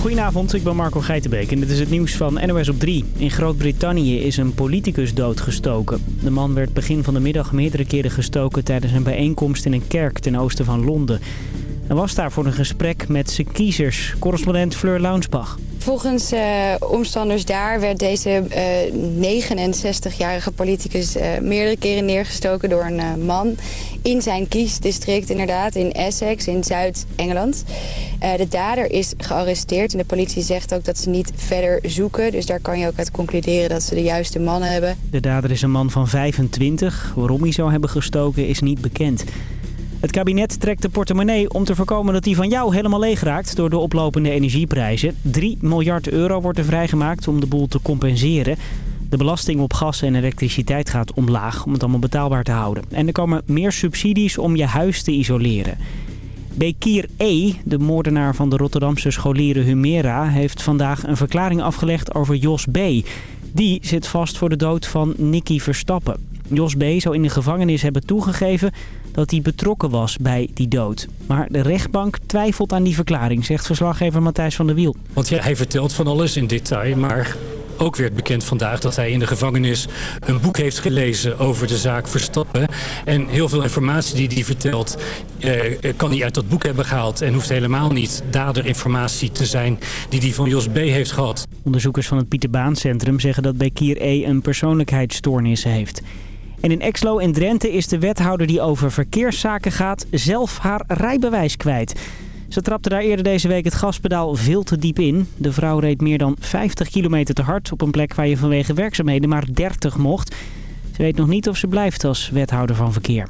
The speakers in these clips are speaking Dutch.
Goedenavond, ik ben Marco Geitenbeek en dit is het nieuws van NOS op 3. In Groot-Brittannië is een politicus doodgestoken. De man werd begin van de middag meerdere keren gestoken tijdens een bijeenkomst in een kerk ten oosten van Londen. Hij was daar voor een gesprek met zijn kiezers, correspondent Fleur Launsbach. Volgens uh, omstanders daar werd deze uh, 69-jarige politicus uh, meerdere keren neergestoken door een man in zijn kiesdistrict, inderdaad, in Essex, in Zuid-Engeland. de dader is gearresteerd en de politie zegt ook dat ze niet verder zoeken. Dus daar kan je ook uit concluderen dat ze de juiste mannen hebben. De dader is een man van 25. Waarom hij zou hebben gestoken is niet bekend. Het kabinet trekt de portemonnee om te voorkomen dat die van jou helemaal leeg raakt door de oplopende energieprijzen. 3 miljard euro wordt er vrijgemaakt om de boel te compenseren. De belasting op gas en elektriciteit gaat omlaag om het allemaal betaalbaar te houden. En er komen meer subsidies om je huis te isoleren. Bekir E., de moordenaar van de Rotterdamse scholieren Humera... heeft vandaag een verklaring afgelegd over Jos B. Die zit vast voor de dood van Nicky Verstappen. Jos B. zou in de gevangenis hebben toegegeven dat hij betrokken was bij die dood. Maar de rechtbank twijfelt aan die verklaring, zegt verslaggever Matthijs van der Wiel. Want ja, hij vertelt van alles in detail, maar ook werd bekend vandaag dat hij in de gevangenis een boek heeft gelezen over de zaak Verstappen. En heel veel informatie die hij vertelt eh, kan hij uit dat boek hebben gehaald. En hoeft helemaal niet daderinformatie te zijn die hij van Jos B. heeft gehad. Onderzoekers van het Pieter Baan Centrum zeggen dat Bekir E. een persoonlijkheidsstoornis heeft. En in Exlo in Drenthe is de wethouder die over verkeerszaken gaat zelf haar rijbewijs kwijt. Ze trapte daar eerder deze week het gaspedaal veel te diep in. De vrouw reed meer dan 50 kilometer te hard op een plek waar je vanwege werkzaamheden maar 30 mocht. Ze weet nog niet of ze blijft als wethouder van verkeer.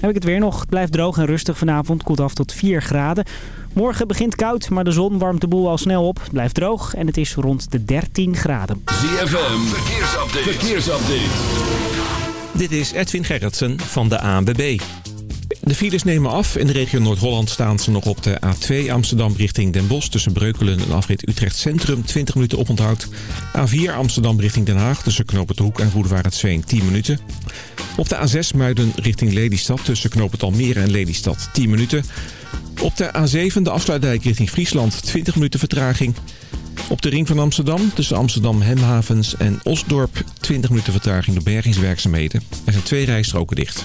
Heb ik het weer nog. Het blijft droog en rustig vanavond. Koelt af tot 4 graden. Morgen begint koud, maar de zon warmt de boel al snel op. Het blijft droog en het is rond de 13 graden. ZFM, verkeersupdate. verkeersupdate. Dit is Edwin Gerritsen van de ANWB. De files nemen af. In de regio Noord-Holland staan ze nog op de A2 Amsterdam richting Den Bosch... tussen Breukelen en afrit Utrecht Centrum 20 minuten oponthoud. A4 Amsterdam richting Den Haag tussen Knoop Hoek en het Zween 10 minuten. Op de A6 Muiden richting Lelystad tussen Knoop het Almere en Lelystad 10 minuten. Op de A7 de afsluitdijk richting Friesland 20 minuten vertraging... Op de ring van Amsterdam, tussen Amsterdam Hemhavens en Osdorp... 20 minuten vertraging door bergingswerkzaamheden. Er zijn twee rijstroken dicht.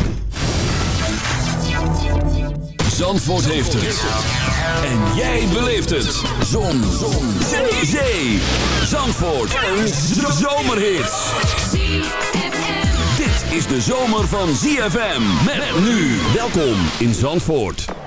Zandvoort heeft het. En jij beleeft het. Zon. Zon. Zee. Zee. Zandvoort. Een zomerhit is de zomer van ZFM. Met nu. Welkom in Zandvoort.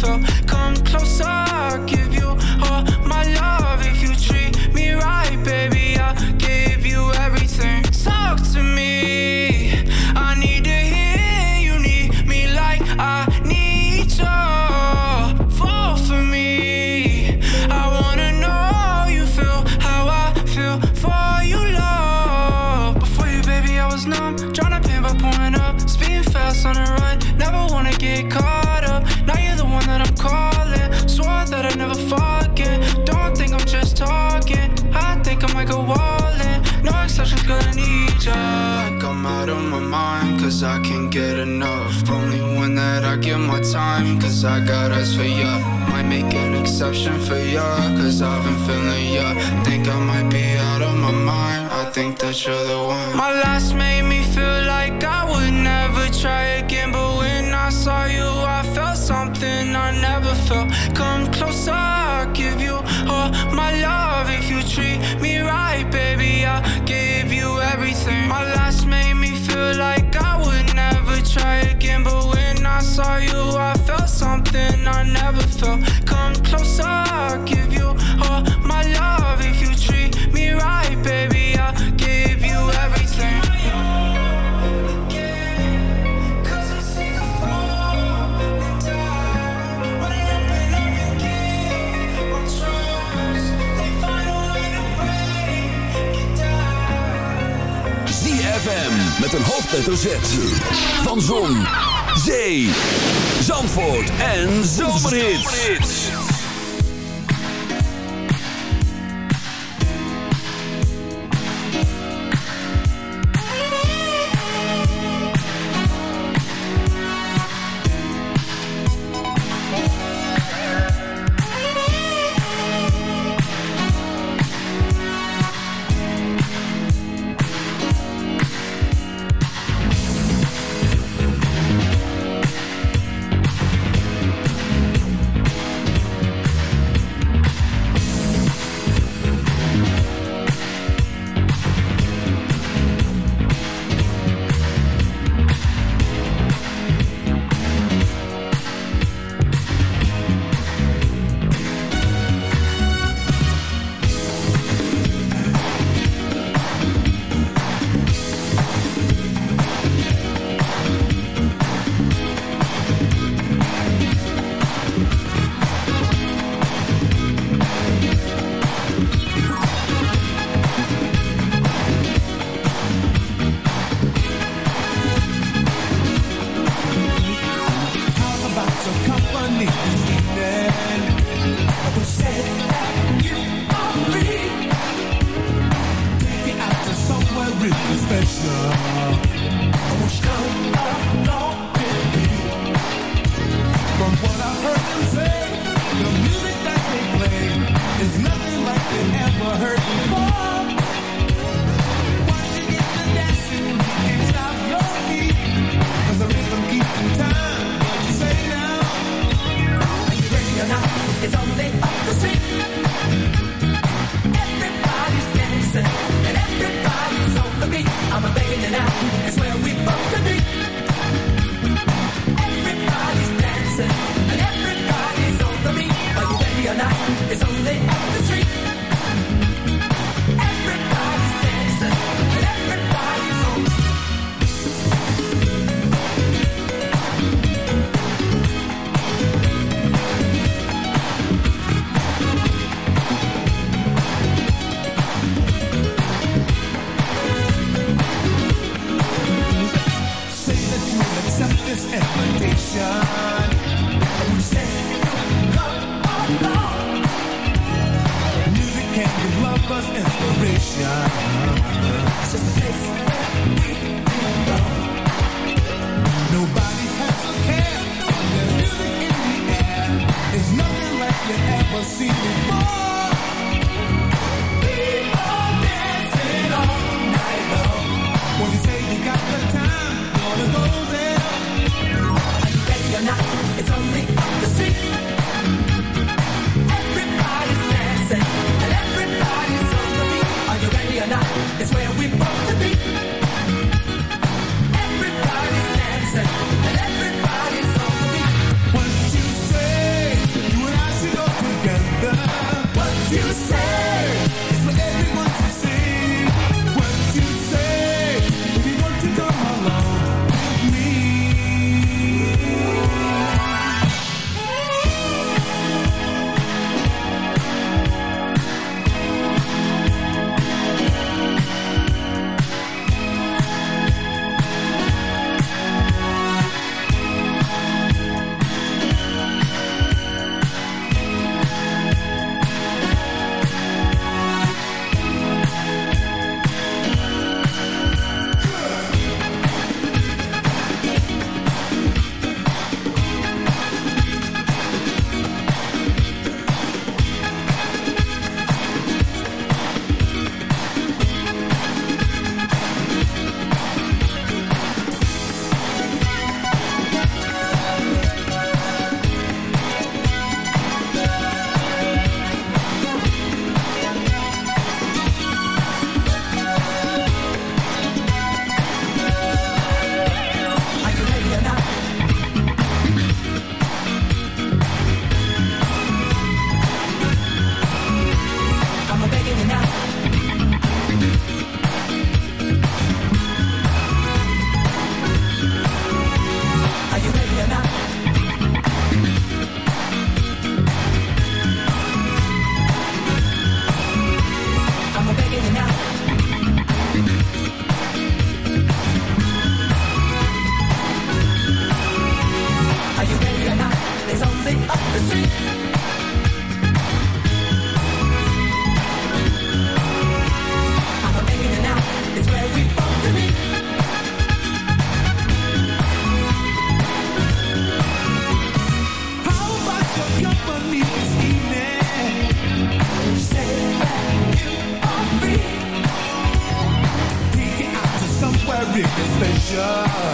tough. time, cause I got eyes for ya. Might make an exception for ya, cause I've been feeling ya. Think I might be out of my mind, I think that you're the one. My last made me feel like I would never try Het is Van Zon, Zee, Zandvoort en Zomerhits. never hurt. Special.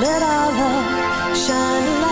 Let our love shine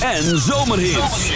en zomerhits.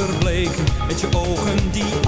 verbleken. Met je ogen die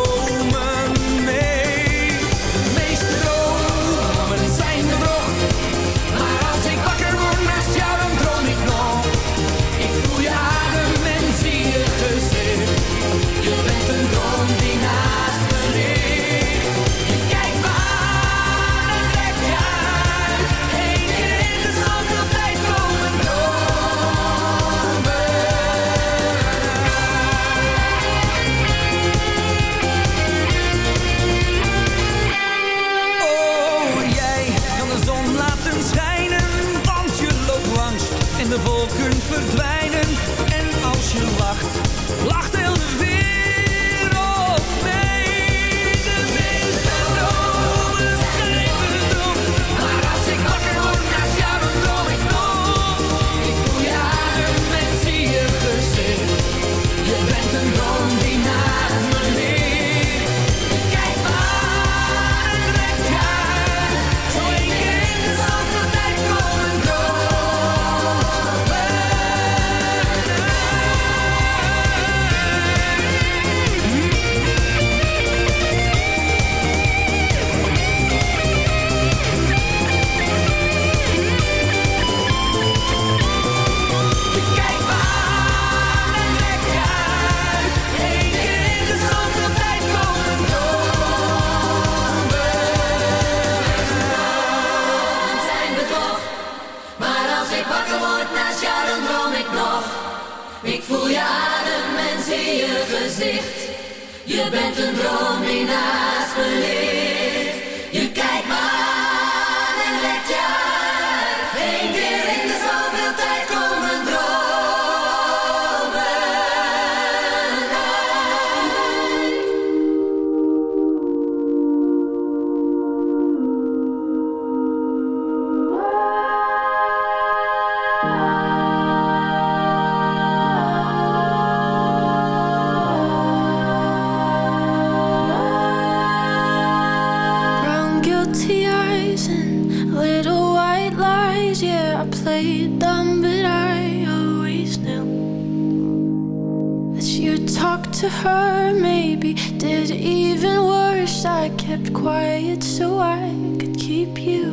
to her, maybe did even worse. I kept quiet so I could keep you.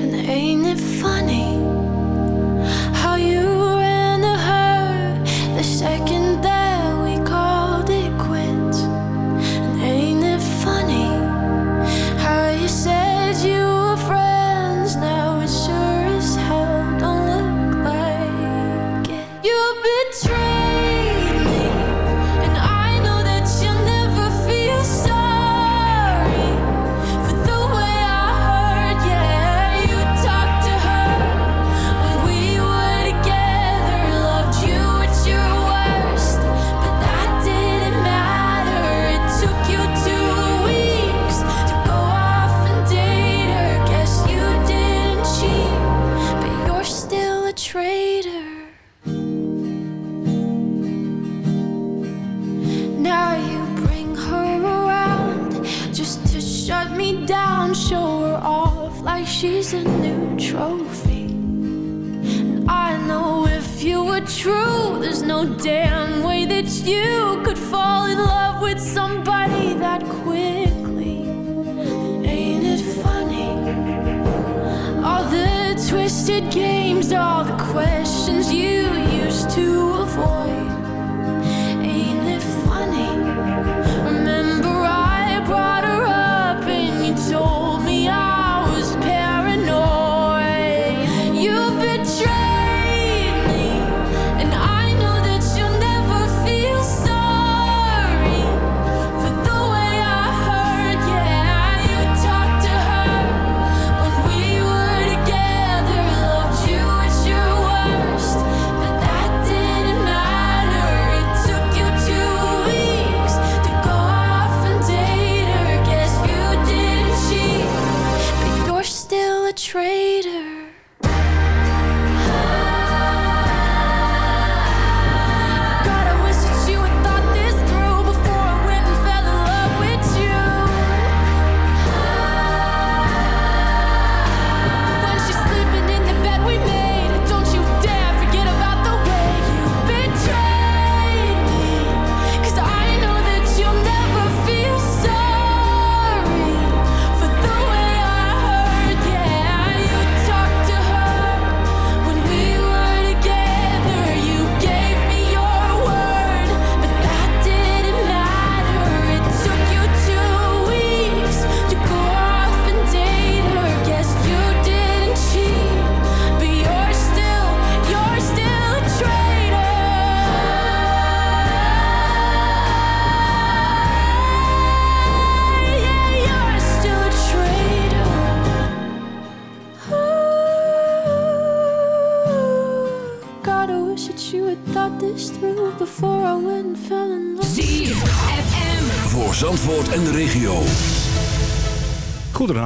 And ain't it funny?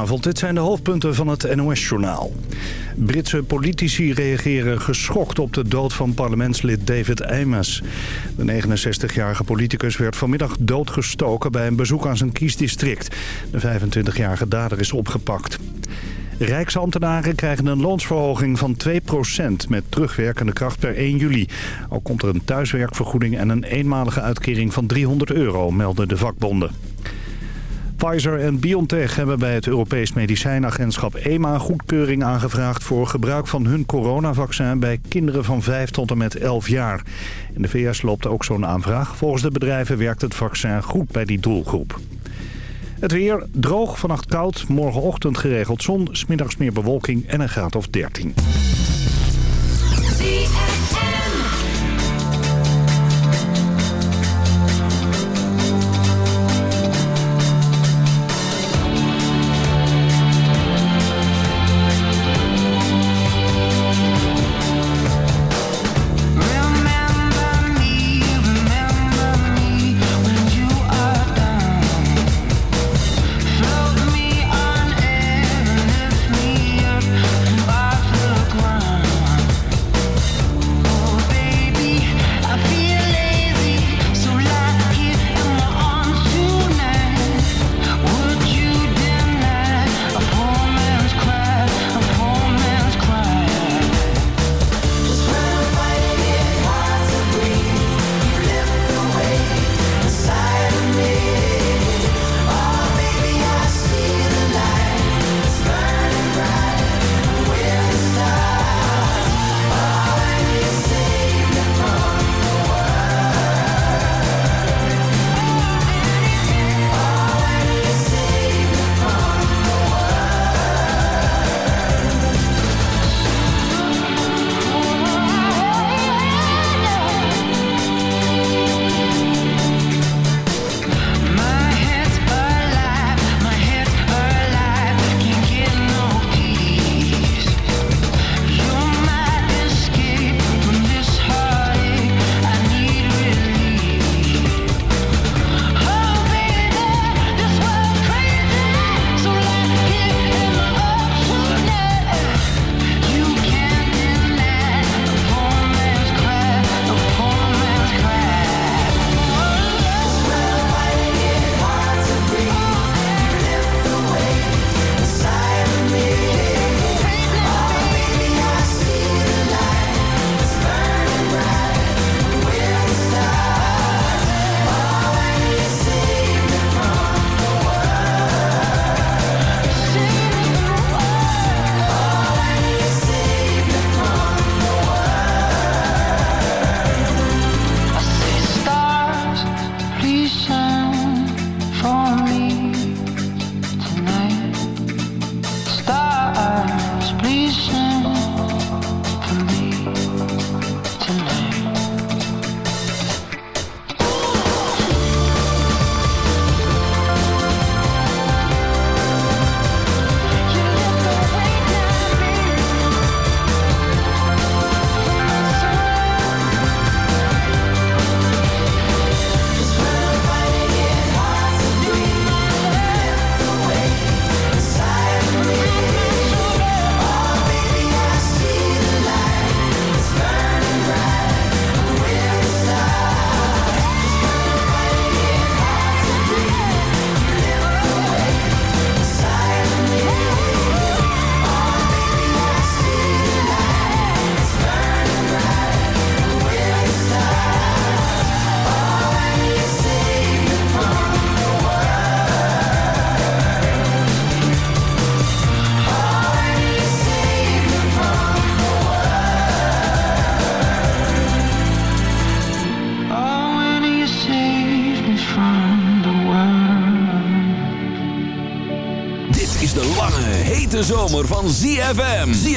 Goedenavond, dit zijn de hoofdpunten van het NOS-journaal. Britse politici reageren geschokt op de dood van parlementslid David Amess. De 69-jarige politicus werd vanmiddag doodgestoken bij een bezoek aan zijn kiesdistrict. De 25-jarige dader is opgepakt. Rijksambtenaren krijgen een loonsverhoging van 2% met terugwerkende kracht per 1 juli. Ook komt er een thuiswerkvergoeding en een eenmalige uitkering van 300 euro, melden de vakbonden. Pfizer en BioNTech hebben bij het Europees Medicijnagentschap EMA goedkeuring aangevraagd voor gebruik van hun coronavaccin bij kinderen van 5 tot en met 11 jaar. In de VS loopt ook zo'n aanvraag. Volgens de bedrijven werkt het vaccin goed bij die doelgroep. Het weer droog, vannacht koud, morgenochtend geregeld zon, smiddags meer bewolking en een graad of 13.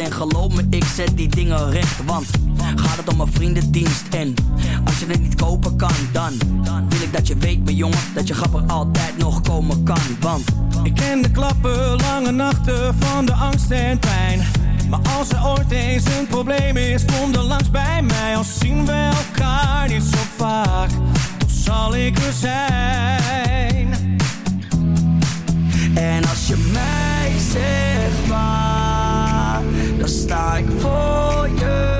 En geloof me, ik zet die dingen recht. Want gaat het om een vriendendienst. En als je het niet kopen kan, dan wil ik dat je weet, mijn jongen, dat je grapper altijd nog komen kan. Want ik ken de klappen, lange nachten van de angst en pijn. Maar als er ooit eens een probleem is, kom dan langs bij mij. Al zien we elkaar niet zo vaak, toch zal ik er zijn. En als je mij zegt waar just like for you.